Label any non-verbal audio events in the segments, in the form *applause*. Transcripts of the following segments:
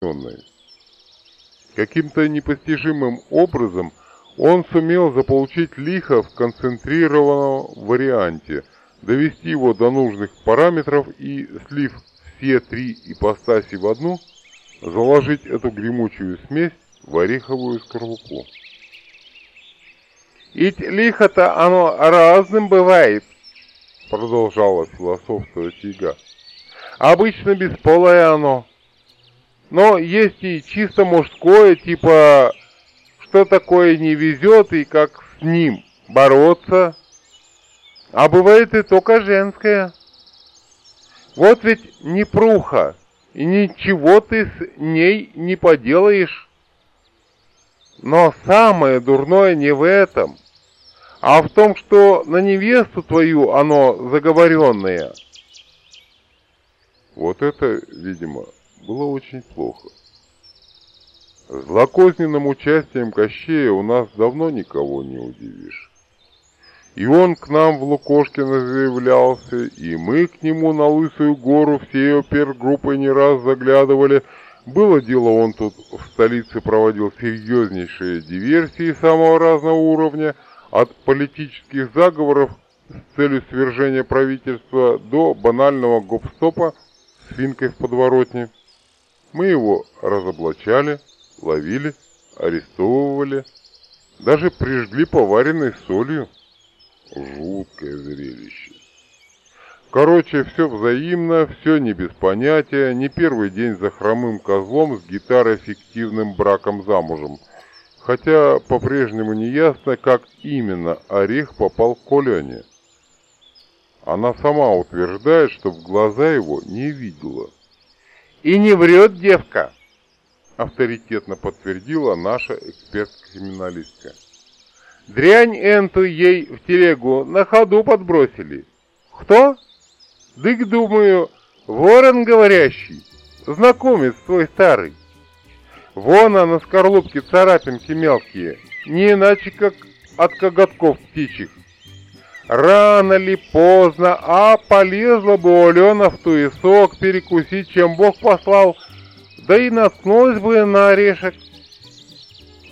подчиненной. Каким-то непостижимым образом он сумел заполучить лихо в концентрированном варианте, довести его до нужных параметров и, слив все три ипостаси в одну, заложить эту гремучую смесь в ореховую скорлупу. «Ведь лихо-то оно разным бывает», — продолжала философствовать яга. «Обычно бесполое оно, но есть и чисто мужское, типа, что такое не везет и как с ним бороться. А бывает и только женское. Вот ведь непруха, и ничего ты с ней не поделаешь. Но самое дурное не в этом, а в том, что на невесту твою оно заговоренное. Вот это, видимо, было очень плохо. Злокозненным участием Кощея у нас давно никого не удивишь. И он к нам в Лукошкино заявлялся, и мы к нему на Лысую гору всей опергруппой не раз заглядывали. Было дело, он тут в столице проводил серьезнейшие диверсии самого разного уровня, от политических заговоров с целью свержения правительства до банального гоп-стопа с финкой в подворотне. Мы его разоблачали, ловили, арестовывали, даже прижгли поваренной солью. Жуткое зрелище. Короче, все взаимно, все не без понятия, не первый день за хромым козлом с гитарой фиктивным браком замужем. Хотя по-прежнему не ясно, как именно орех попал к Коляне. Она сама утверждает, что в глаза его не видела. И не врет девка, авторитетно подтвердила наша эксперт-криминалистка. Дрянь энту ей в телегу на ходу подбросили. Кто? Дык, думаю, ворон говорящий, знакомец твой старый. Вон она на скорлупке царапинки мелкие, не иначе как от коготков птичьих. Рано ли, поздно, а полезла бы Алена в туесок перекусить, чем Бог послал, да и наткнулась бы на орешек.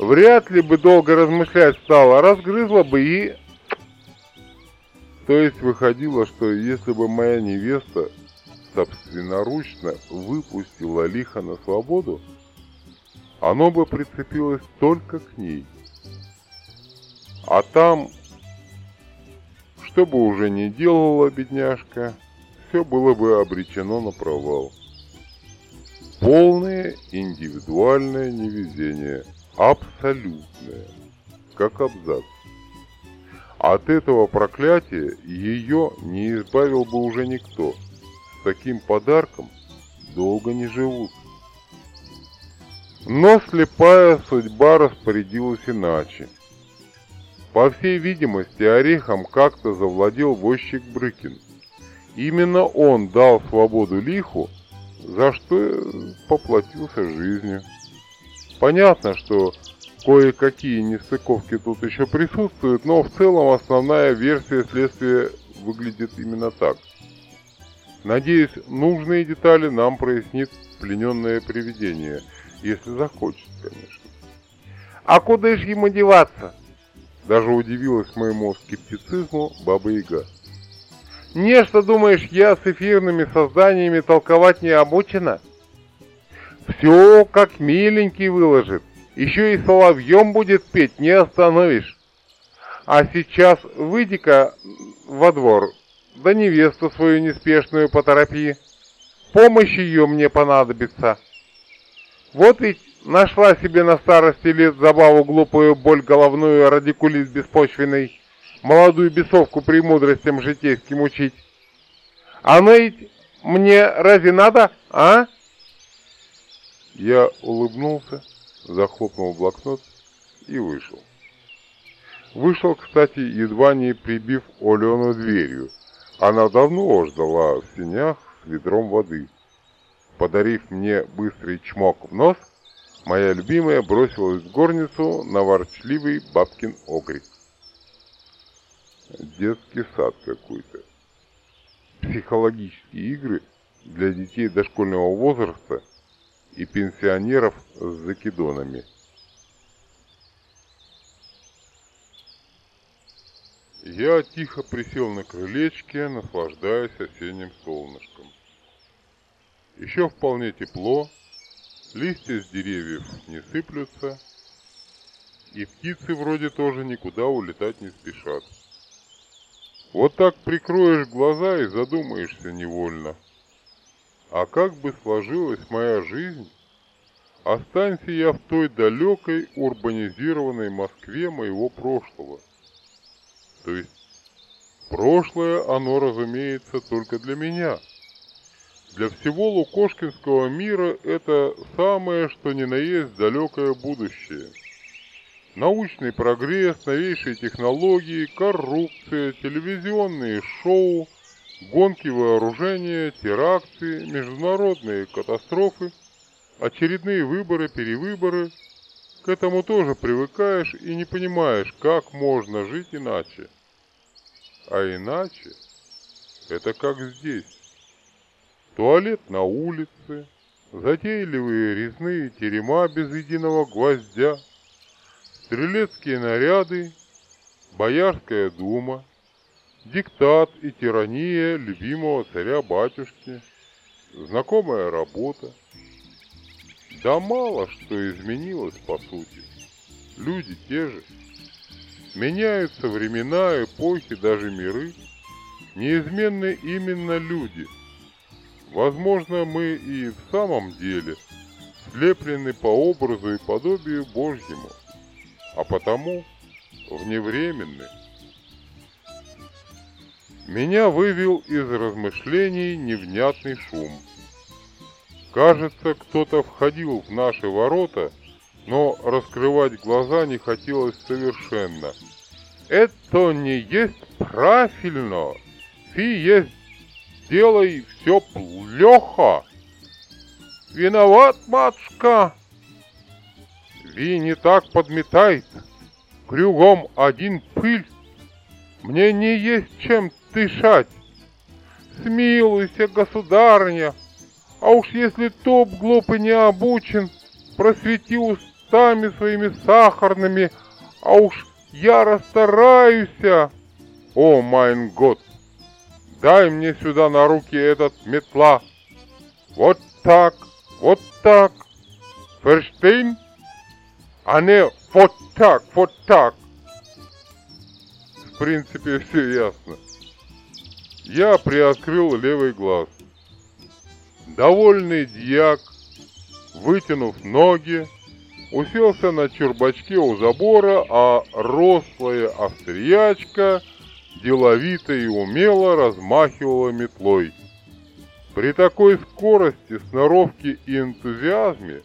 Вряд ли бы долго размышлять стала, разгрызла бы и... То есть выходило, что если бы моя невеста собственноручно выпустила лихо на свободу, оно бы прицепилось только к ней. А там что бы уже ни делала бедняжка, все было бы обречено на провал. Полное индивидуальное невезение, абсолютное, как абзац. От этого проклятия ее не избавил бы уже никто. С таким подарком долго не живут. Но слепая судьба распорядилась иначе. По всей видимости, орехом как-то завладел возчик Брыкин. Именно он дал свободу лиху, за что поплатился жизнью. Понятно, что кое-какие нестыковки тут еще присутствуют, но в целом основная версия следствия выглядит именно так. Надеюсь, нужные детали нам прояснит плененное привидение, если захочет, конечно. А куда ж ему деваться? Даже удивилась моему скептицизму Баба Яга. «Не, что думаешь, я с эфирными созданиями толковать не обучена?» «Все как миленький выложит, еще и соловьем будет петь, не остановишь. А сейчас выйди-ка во двор, да невесту свою неспешную поторопи. Помощь ее мне понадобится. Вот ведь Нашла себе на старости лет забаву глупую боль головную, радикулит беспочвенный, молодую бесовку премудростям житейским учить. Оно ведь мне разве надо, а? Я улыбнулся, захлопнул блокнот и вышел. Вышел, кстати, едва не прибив Олену дверью. Она давно ждала в сенях с ведром воды. Подарив мне быстрый чмок в нос, Моя любимая бросилась в горницу на ворчливый бабкин окрик. Детский сад какой-то. Психологические игры для детей дошкольного возраста и пенсионеров с закидонами. Я тихо присел на крылечке, наслаждаясь осенним солнышком. Еще вполне тепло, листья с деревьев не сыплются, и птицы вроде тоже никуда улетать не спешат. Вот так прикроешь глаза и задумаешься невольно. А как бы сложилась моя жизнь, останься я в той далекой урбанизированной Москве моего прошлого. То есть прошлое оно, разумеется, только для меня. Для всего Лукошкинского мира это самое, что ни на есть далекое будущее – научный прогресс, новейшие технологии, коррупция, телевизионные шоу, гонки вооружения, теракты, международные катастрофы, очередные выборы, перевыборы. К этому тоже привыкаешь и не понимаешь, как можно жить иначе. А иначе это как здесь. Туалет на улице, затейливые резные терема без единого гвоздя, стрелецкие наряды, Боярская дума, диктат и тирания любимого царя-батюшки, знакомая работа. Да мало что изменилось по сути. Люди те же. Меняются времена, эпохи, даже миры. Неизменны именно люди. Возможно, мы и в самом деле слеплены по образу и подобию Божьему а потому вневременны. Меня вывел из размышлений невнятный шум. Кажется, кто-то входил в наши ворота, но раскрывать глаза не хотелось совершенно. Это не есть правильно. Ты есть делай все плохо. Виноват, матушка, Ви не так подметает. Кругом один пыль. Мне не есть чем дышать. Смилуйся, государыня. А уж если топ глупый не обучен, просвети устами своими сахарными, а уж я расстараюся. О, майн год, дай мне сюда на руки этот метла. Вот так, вот так. Ферштейн? а не вот так, вот так. В принципе, все ясно. Я приоткрыл левый глаз. Довольный дьяк, вытянув ноги, уселся на чурбачке у забора, а рослая австриячка деловито и умело размахивала метлой. При такой скорости, сноровке и энтузиазме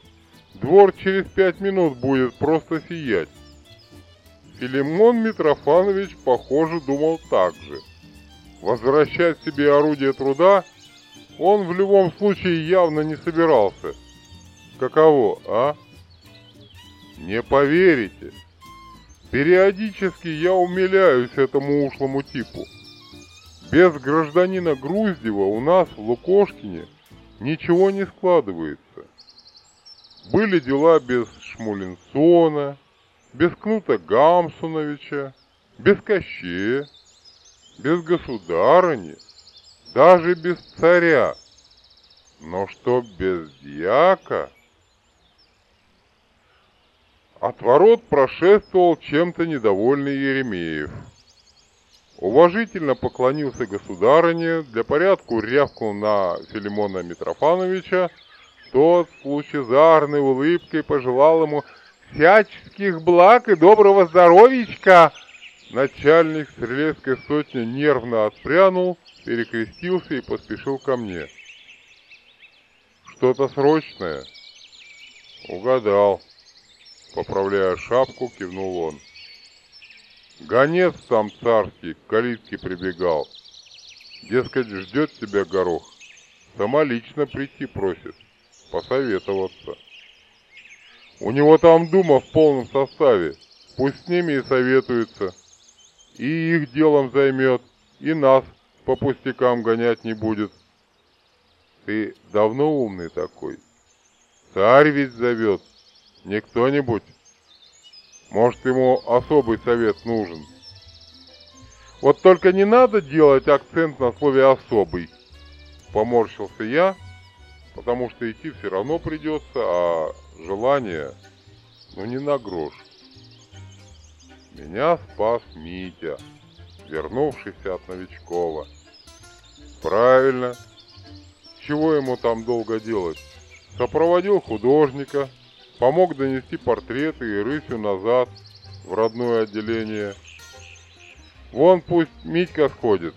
Двор через пять минут будет просто сиять. Филимон Митрофанович, похоже, думал так же. Возвращать себе орудие труда он в любом случае явно не собирался. Каково, а? Не поверите. Периодически я умиляюсь этому ушлому типу. Без гражданина Груздева у нас в Лукошкине ничего не складывается. Были дела без Шмулинсона, без Кнута Гамсуновича, без Кощея, без государыни, даже без царя. Но что без дьяка? От ворот прошествовал чем-то недовольный Еремеев. Уважительно поклонился государыне, для порядку рявкнул на Филимона Митрофановича, тот с лучезарной улыбкой пожелал ему всяческих благ и доброго здоровичка. Начальник стрелецкой сотни нервно отпрянул, перекрестился и поспешил ко мне. Что-то срочное? Угадал. Поправляя шапку, кивнул он. Гонец сам царский к калитке прибегал. Дескать, ждет тебя горох. Сама лично прийти просит посоветоваться. У него там дума в полном составе, пусть с ними и советуется. И их делом займет, и нас по пустякам гонять не будет. Ты давно умный такой? Царь ведь зовет, не кто-нибудь. Может, ему особый совет нужен. Вот только не надо делать акцент на слове «особый». Поморщился я, потому что идти все равно придется, а желание, ну не на грош. Меня спас Митя, вернувшийся от Новичкова. Правильно. Чего ему там долго делать? Сопроводил художника, помог донести портреты и рысью назад в родное отделение. Вон пусть Митька сходит.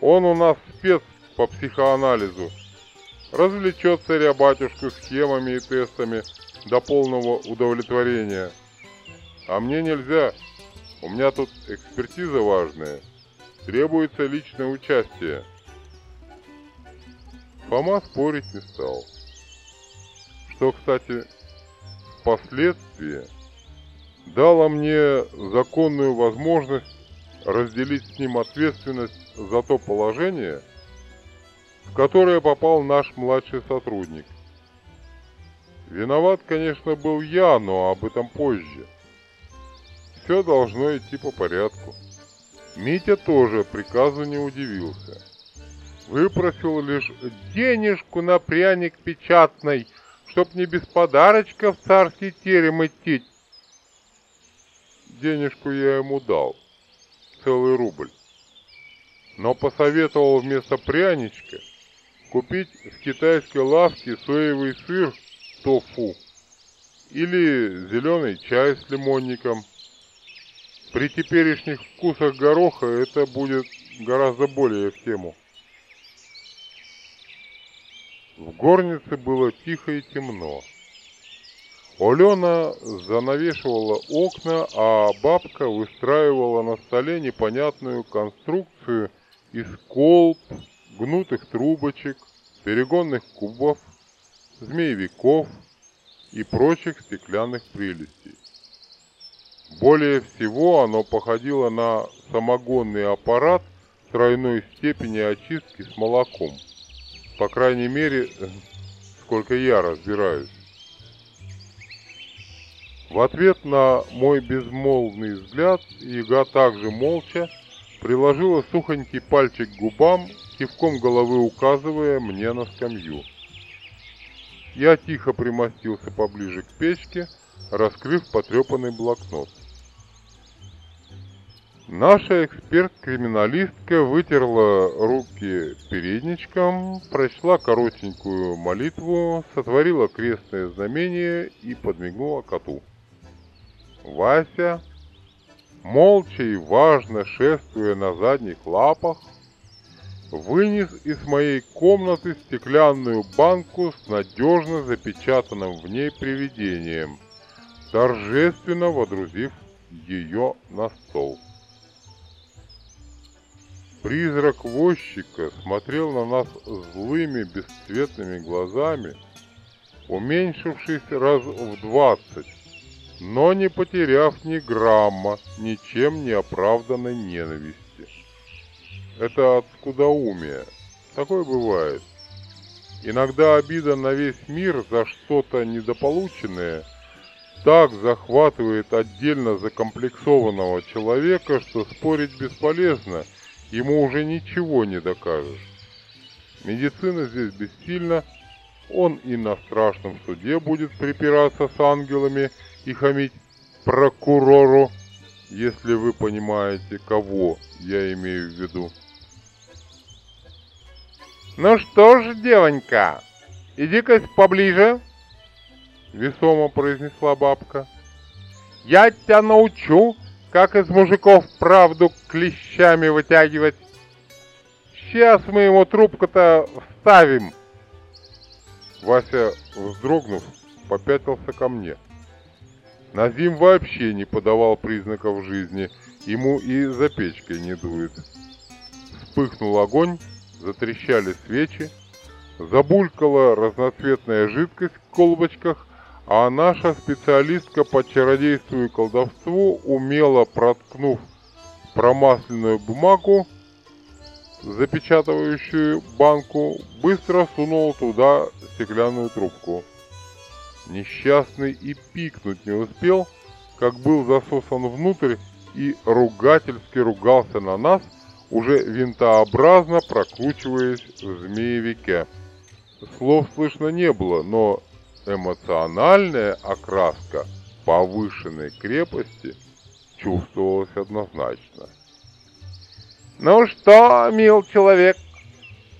Он у нас спец по психоанализу. Развлечет царя-батюшку схемами и тестами до полного удовлетворения. А мне нельзя. У меня тут экспертиза важная. Требуется личное участие. Фома спорить не стал. Что, кстати, впоследствии дало мне законную возможность разделить с ним ответственность за то положение, в которое попал наш младший сотрудник. Виноват, конечно, был я, но об этом позже. Все должно идти по порядку. Митя тоже приказу не удивился. Выпросил лишь денежку на пряник печатный, чтоб не без подарочка в царский терем идти. Денежку я ему дал, целый рубль. Но посоветовал вместо пряничка купить в китайской лавке соевый сыр тофу или зеленый чай с лимонником. При теперешних вкусах гороха это будет гораздо более в тему. В горнице было тихо и темно. Алена занавешивала окна, а бабка выстраивала на столе непонятную конструкцию из колб, гнутых трубочек, перегонных кубов, змеевиков и прочих стеклянных прелестей. Более всего оно походило на самогонный аппарат тройной степени очистки с молоком. По крайней мере, сколько я разбираюсь. В ответ на мой безмолвный взгляд Яга также молча приложила сухонький пальчик к губам, кивком головы указывая мне на скамью. Я тихо примостился поближе к печке, раскрыв потрепанный блокнот. Наша эксперт-криминалистка вытерла руки передничком, прочла коротенькую молитву, сотворила крестное знамение и подмигнула коту. Вася, молча и важно шествуя на задних лапах, вынес из моей комнаты стеклянную банку с надежно запечатанным в ней привидением, торжественно водрузив ее на стол. Призрак возчика смотрел на нас злыми бесцветными глазами, уменьшившись раз в двадцать, но не потеряв ни грамма ничем не оправданной ненависти. Это от скудоумия. Такое бывает. Иногда обида на весь мир за что-то недополученное так захватывает отдельно закомплексованного человека, что спорить бесполезно – ему уже ничего не докажешь. Медицина здесь бессильна, он и на страшном суде будет припираться с ангелами и хамить прокурору, если вы понимаете, кого я имею в виду. «Ну что ж, девонька, иди-ка поближе», — весомо произнесла бабка. «Я тебя научу, как из мужиков правду клещами вытягивать. Сейчас мы ему трубку-то вставим. Вася, вздрогнув, попятился ко мне. Назим вообще не подавал признаков жизни, ему и за печкой не дует. Вспыхнул огонь, затрещали свечи, забулькала разноцветная жидкость в колбочках, а наша специалистка по чародейству и колдовству, умело проткнув промасленную бумагу, запечатывающую банку, быстро сунула туда стеклянную трубку. Несчастный и пикнуть не успел, как был засосан внутрь и ругательски ругался на нас, уже винтообразно прокручиваясь в змеевике. Слов слышно не было, но эмоциональная окраска повышенной крепости чувствовалась однозначно. «Ну что, мил человек?»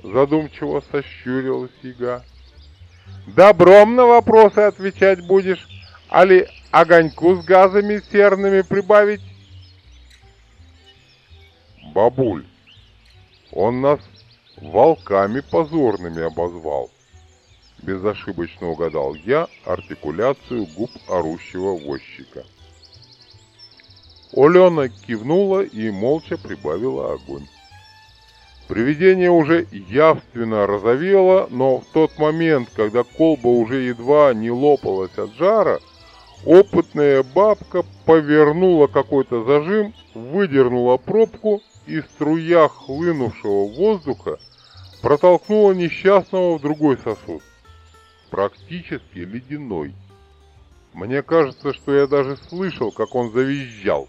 Задумчиво сощурилась яга. «Добром на вопросы отвечать будешь, али огоньку с газами серными прибавить?» «Бабуль, он нас волками позорными обозвал!» Безошибочно угадал я артикуляцию губ орущего возчика. Олена кивнула и молча прибавила огонь. Привидение уже явственно разовело, но в тот момент, когда колба уже едва не лопалась от жара, опытная бабка повернула какой-то зажим, выдернула пробку и струя хлынувшего воздуха протолкнула несчастного в другой сосуд, практически ледяной. Мне кажется, что я даже слышал, как он завизжал.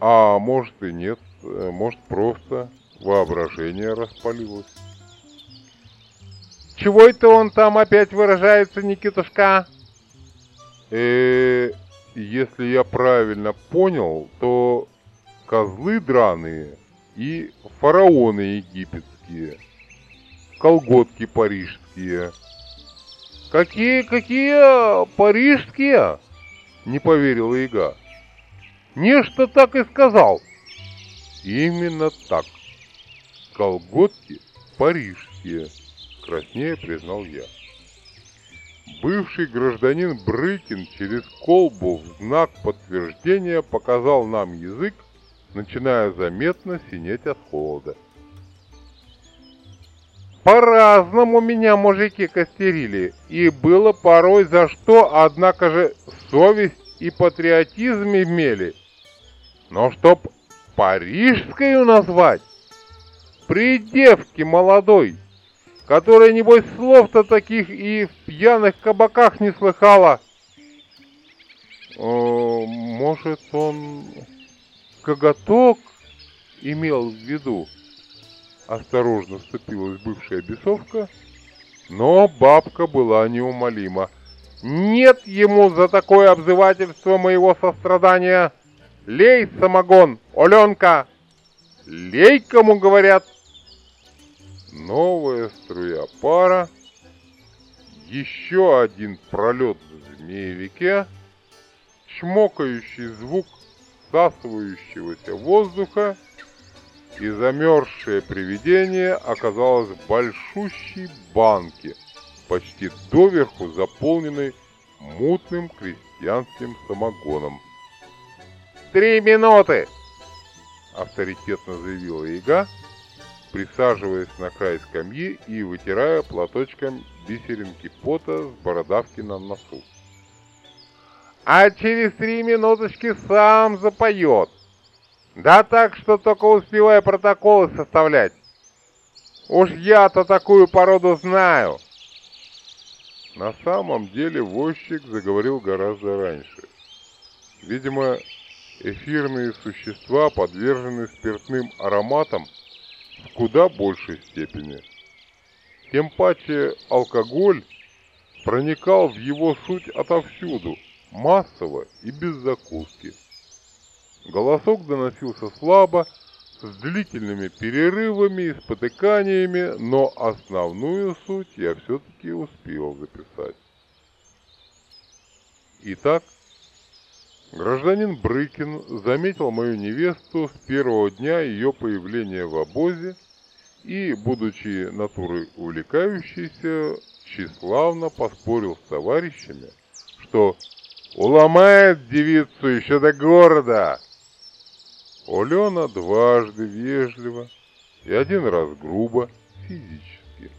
А может и нет, э, может просто воображение распалилось. Чего это он там опять выражается, Никитушка? Э, если я правильно понял, то козлы драные и фараоны египетские, колготки парижские. Какие, какие парижские? Не поверила Ига. Нечто так и сказал. Именно так. Колготки парижские, краснее признал я. Бывший гражданин Брыкин через колбу в знак подтверждения показал нам язык, начиная заметно синеть от холода. По-разному меня мужики костерили, и было порой за что, однако же совесть и патриотизм имели. Но чтоб парижскую назвать, при девке молодой, которая, небось, слов-то таких и в пьяных кабаках не слыхала. О, может, он коготок имел в виду? Осторожно вступилась бывшая бесовка, но бабка была неумолима. Нет ему за такое обзывательство моего сострадания. Лей самогон, Оленка! Лей, кому говорят. Новая струя пара, еще один пролет в змеевике, чмокающий звук всасывающегося воздуха, и замерзшее привидение оказалось в большущей банке, почти доверху заполненной мутным крестьянским самогоном. «Три минуты!» — авторитетно заявила яга, присаживаясь на край скамьи и вытирая платочком бисеринки пота с бородавки на носу. «А через три минуточки сам запоет. Да так, что только успевая протоколы составлять. Уж я-то такую породу знаю!» На самом деле возчик заговорил гораздо раньше. Видимо, эфирные существа подвержены спиртным ароматам в куда большей степени. Тем паче алкоголь проникал в его суть отовсюду, массово и без закуски. Голосок доносился слабо, с длительными перерывами и спотыканиями, но основную суть я все-таки успел записать. Итак, Гражданин Брыкин заметил мою невесту с первого дня ее появления в обозе и, будучи натурой увлекающейся, тщеславно поспорил с товарищами, что уломает девицу еще до города. Олена дважды вежливо и один раз грубо физически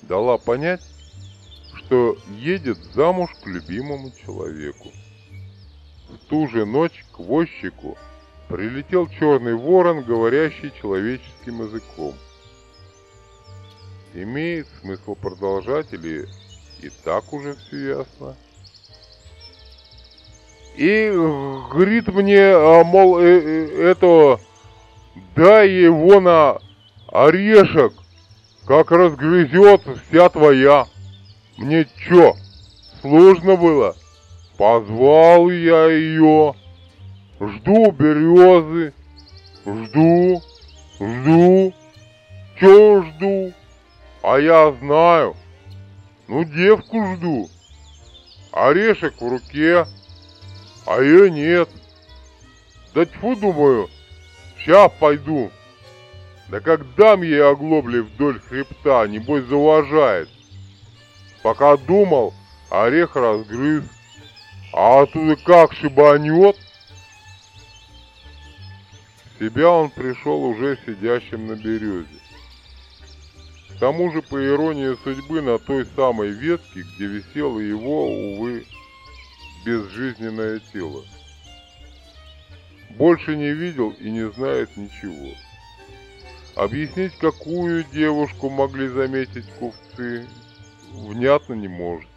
дала понять, что едет замуж к любимому человеку. В ту же ночь к возчику прилетел черный ворон, говорящий человеческим языком. Имеет смысл продолжать или и так уже все ясно? И говорит мне, а, мол, э, э, это, дай его на орешек, как разгрызет вся твоя. Мне чё, сложно было? Позвал я ее, жду березы, жду, жду, чё жду? А я знаю, ну девку жду, орешек в руке, а ее нет. Да тьфу, думаю, сейчас пойду. Да как дам ей оглобли вдоль хребта, небось зауважает. Пока думал, орех разгрыз, а оттуда как шибанет. В себя он пришел уже сидящим на березе. К тому же, по иронии судьбы, на той самой ветке, где висело его, увы, безжизненное тело. Больше не видел и не знает ничего. Объяснить, какую девушку могли заметить купцы, внятно не может.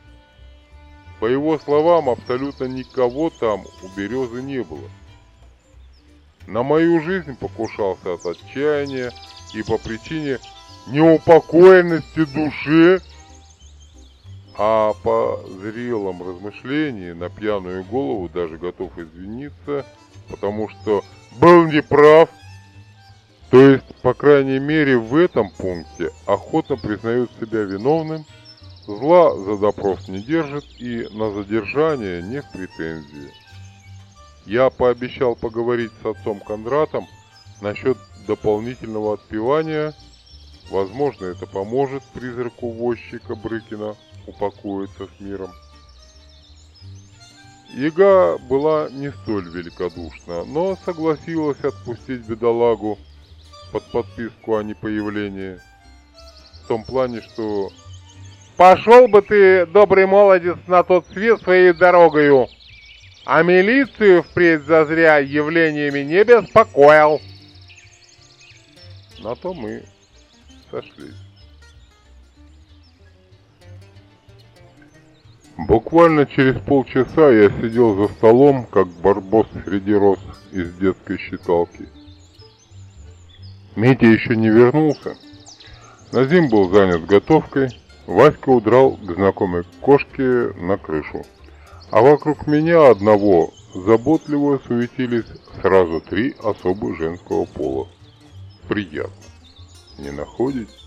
По его словам, абсолютно никого там у березы не было. На мою жизнь покушался от отчаяния и по причине неупокоенности души, а по зрелом размышлении на пьяную голову даже готов извиниться, потому что был неправ то есть, по крайней мере, в этом пункте охотно признают себя виновным, зла за допрос не держит и на задержание не в претензии. Я пообещал поговорить с отцом Кондратом насчет дополнительного отпевания. Возможно, это поможет призраку возчика Брыкина упокоиться с миром. Яга была не столь великодушна, но согласилась отпустить бедолагу под подписку о непоявлении. В том плане, что «Пошел бы ты, добрый молодец, на тот свет своей дорогою, а милицию впредь зазря явлениями не беспокоил». На то мы сошлись. Буквально через полчаса я сидел за столом, как барбос среди роз из детской считалки. Митя еще не вернулся. Назим был занят готовкой. Васька удрал к знакомой кошке на крышу. А вокруг меня одного заботливо суетились сразу три особы женского пола. Приятно. Не находите?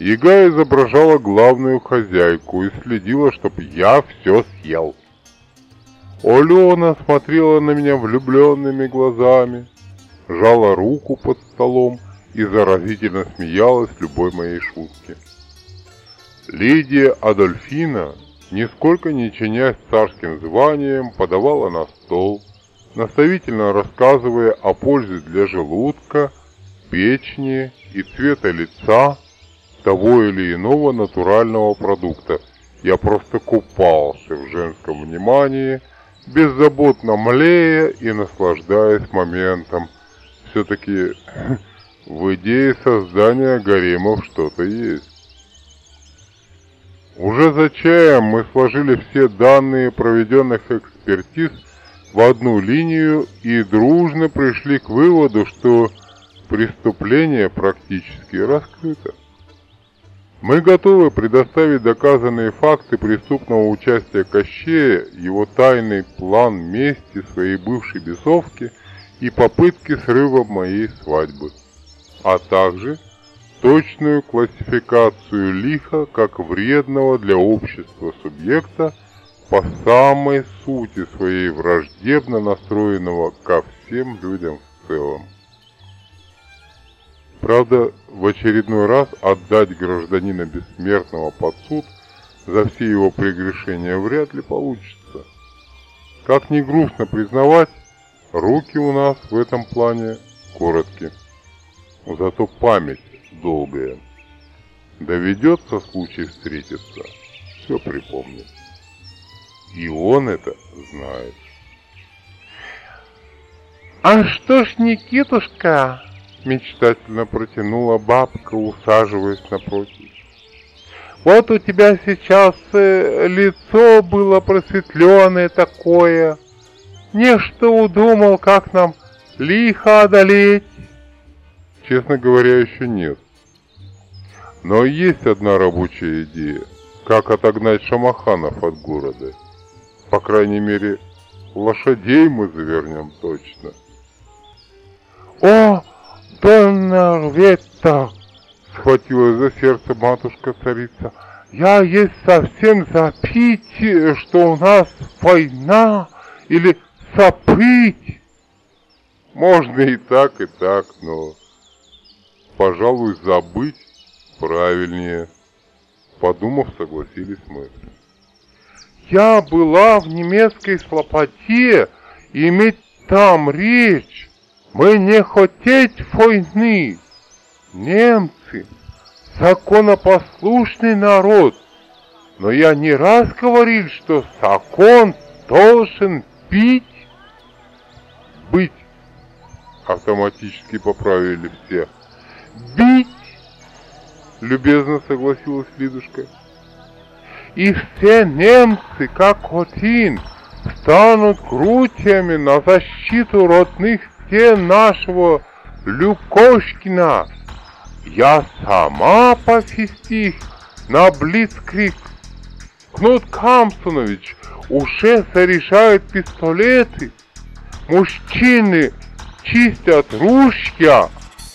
Яга изображала главную хозяйку и следила, чтоб я все съел. Алена смотрела на меня влюбленными глазами, жала руку под столом и заразительно смеялась любой моей шутке. Лидия Адольфина, нисколько не чинясь царским званием, подавала на стол, наставительно рассказывая о пользе для желудка, печени и цвета лица того или иного натурального продукта. Я просто купался в женском внимании, беззаботно млея и наслаждаясь моментом – все-таки *laughs* в идее создания гаремов что-то есть. Уже за чаем мы сложили все данные проведенных экспертиз в одну линию и дружно пришли к выводу, что преступление практически раскрыто. Мы готовы предоставить доказанные факты преступного участия Кощея, его тайный план мести своей бывшей бесовки – и попытки срыва моей свадьбы, а также точную классификацию лиха как вредного для общества субъекта по самой сути своей враждебно настроенного ко всем людям в целом. Правда, в очередной раз отдать гражданина бессмертного под суд за все его прегрешения вряд ли получится. Как ни грустно признавать, Руки у нас в этом плане короткие, зато память долгая. Доведется случай встретиться, все припомнит. И он это знает. «А что ж, Никитушка?» — мечтательно протянула бабка, усаживаясь напротив. Вот у тебя сейчас э, лицо было просветленное такое. Нечто удумал, как нам лихо одолеть. Честно говоря, еще нет. Но есть одна рабочая идея. Как отогнать шамаханов от города. По крайней мере, лошадей мы завернем точно. О, Донна Ветта! Схватила за сердце матушка-царица. Я есть совсем запить, что у нас война или сопыть. Можно и так, и так, но, пожалуй, забыть правильнее. Подумав, согласились мы. Я была в немецкой слопоте, и иметь там речь. Мы не хотеть войны. Немцы — законопослушный народ. Но я не раз говорил, что закон должен бить. Быть. Автоматически поправили все. Бить. Любезно согласилась Лидушка. И все немцы, как один, станут крутями на защиту родных стен нашего Люкошкина. Я сама повести на Блицкрик. Кнут Камсонович уже заряжают пистолеты. Мужчины чистят ружья,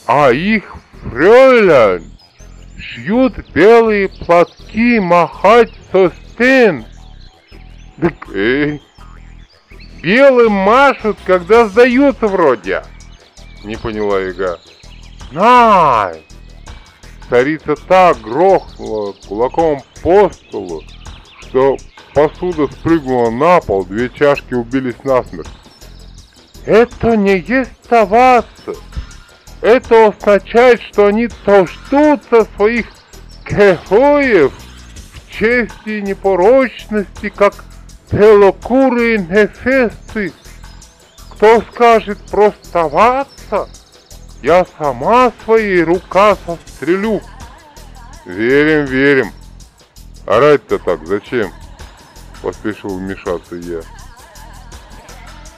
а их фрёлян шьют белые платки махать со стен. Так, эй, белым машут, когда сдаются вроде. Не поняла Ига. Най! Царица так грохнула кулаком по столу, что посуда спрыгнула на пол, две чашки убились насмерть. Это не есть оставаться. Это означает, что они толштутся своих героев в чести и непорочности, как белокурые нефесты. Кто скажет проставаться, я сама своей рука сострелю. Верим, верим. Орать-то так зачем? Поспешил вмешаться я.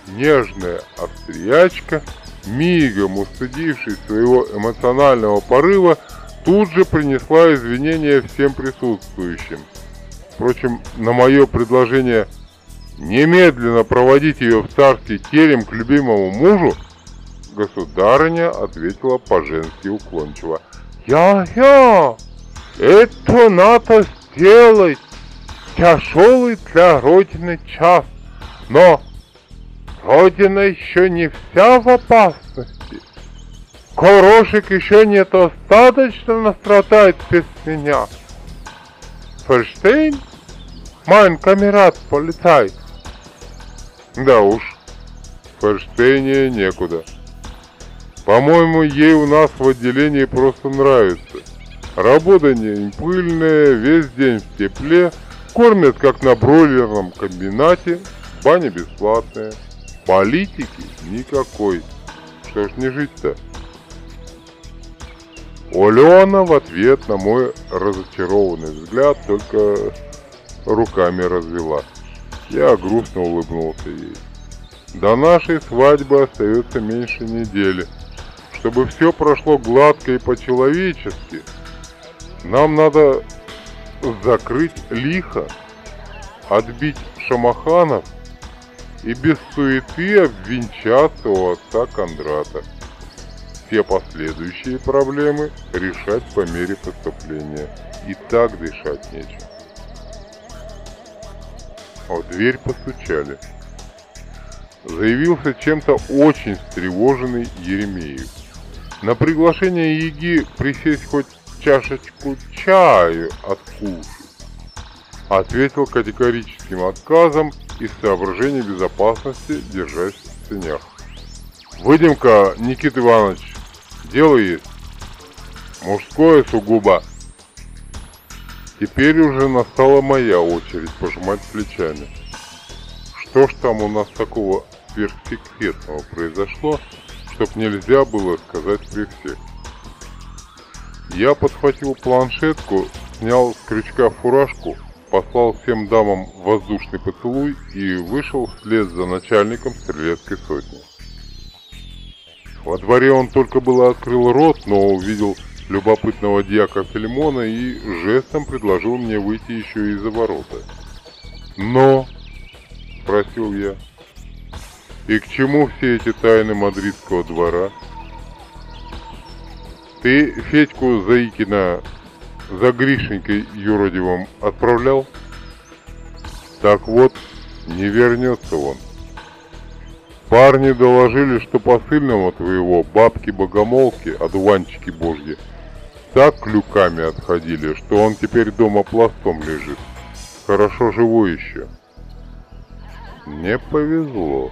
Нежная австриячка мигом устыдившись своего эмоционального порыва, тут же принесла извинения всем присутствующим. Впрочем, на мое предложение немедленно проводить ее в царский терем к любимому мужу, государыня ответила по-женски уклончиво. «Я-я! Это надо сделать! Тяжелый для Родины час, но Родина еще не вся в опасности. Корошек еще не достаточно настрадает без меня. Ферштейн? Майн камерат полицай. Да уж, Ферштейне некуда. По-моему, ей у нас в отделении просто нравится. Работа не пыльная, весь день в тепле, кормят как на бройлерном комбинате, баня бесплатная. Политики никакой. Что ж не жить-то? Алена в ответ на мой разочарованный взгляд только руками развела. Я грустно улыбнулся ей. До нашей свадьбы остается меньше недели. Чтобы все прошло гладко и по-человечески, нам надо закрыть лихо, отбить шамаханов и без суеты обвенчаться у отца Кондрата. Все последующие проблемы решать по мере поступления. И так дышать нечем. В дверь постучали. Заявился чем-то очень встревоженный Еремеев. На приглашение Еги присесть хоть чашечку чаю откушать. Ответил категорическим отказом из соображений безопасности держась в тенях. Выйдем-ка, Иванович, дело есть. Мужское сугубо. Теперь уже настала моя очередь пожимать плечами. Что ж там у нас такого сверхсекретного произошло, чтоб нельзя было сказать при всех? Я подхватил планшетку снял с крючка фуражку, послал всем дамам воздушный поцелуй и вышел вслед за начальником стрелецкой сотни. Во дворе он только было открыл рот, но увидел любопытного дьяка Филимона и жестом предложил мне выйти еще из-за ворота. «Но?» — спросил я. «И к чему все эти тайны мадридского двора?» «Ты Федьку Заикина за Гришенькой юродивым отправлял?» «Так вот, не вернется он. Парни доложили, что посыльного твоего бабки-богомолки, одуванчики божьи, так клюками отходили, что он теперь дома пластом лежит. Хорошо живой еще. Не повезло,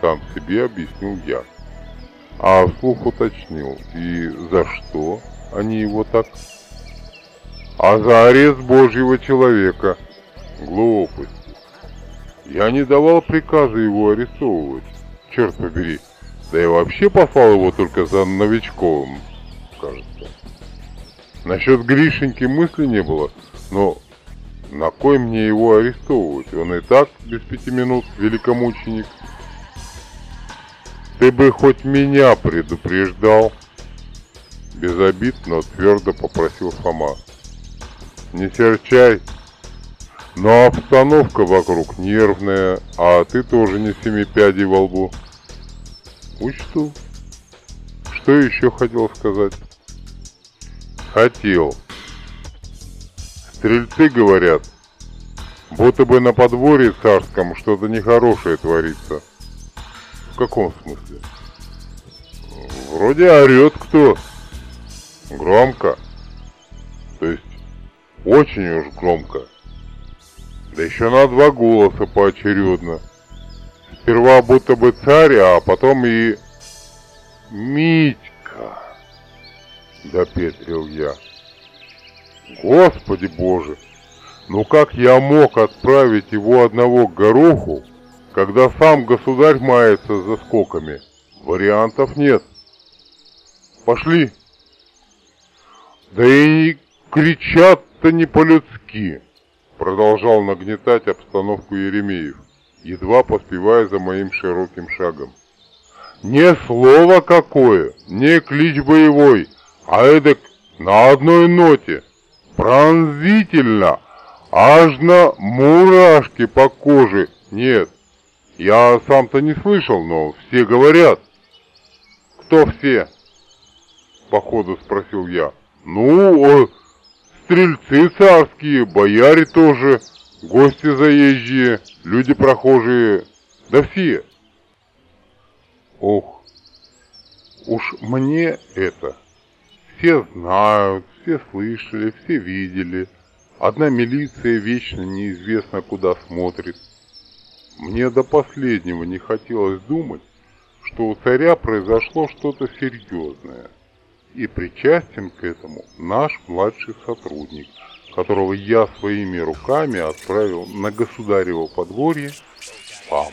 сам себе объяснил я. А вслух уточнил, и за что они его так? А за арест Божьего человека. Глупости. Я не давал приказа его арестовывать. Черт побери. Да я вообще послал его только за новичковым, кажется. Насчет Гришеньки мысли не было, но на кой мне его арестовывать? Он и так без пяти минут великомученик. Ты бы хоть меня предупреждал. Без обид, но твердо попросил Фома. Не серчай. Но обстановка вокруг нервная, а ты тоже не семи пядей во лбу. Учту. Что еще хотел сказать? Хотел. Стрельцы говорят, будто бы на подворье царском что-то нехорошее творится. В каком смысле? Вроде орет кто. Громко. То есть, очень уж громко. Да еще на два голоса поочередно. Сперва будто бы царь, а потом и... Мить допетрил я. Господи Боже, ну как я мог отправить его одного к гороху, когда сам государь мается за скоками? Вариантов нет. Пошли. Да и кричат-то не по-людски, продолжал нагнетать обстановку Еремеев, едва поспевая за моим широким шагом. Не слово какое, не клич боевой, а эдак на одной ноте, пронзительно, аж на мурашки по коже. Нет, я сам-то не слышал, но все говорят. Кто все? Походу спросил я. Ну, стрельцы царские, бояре тоже, гости заезжие, люди прохожие, да все. Ох, уж мне это все знают, все слышали, все видели. Одна милиция вечно неизвестно куда смотрит. Мне до последнего не хотелось думать, что у царя произошло что-то серьезное. И причастен к этому наш младший сотрудник, которого я своими руками отправил на государево подворье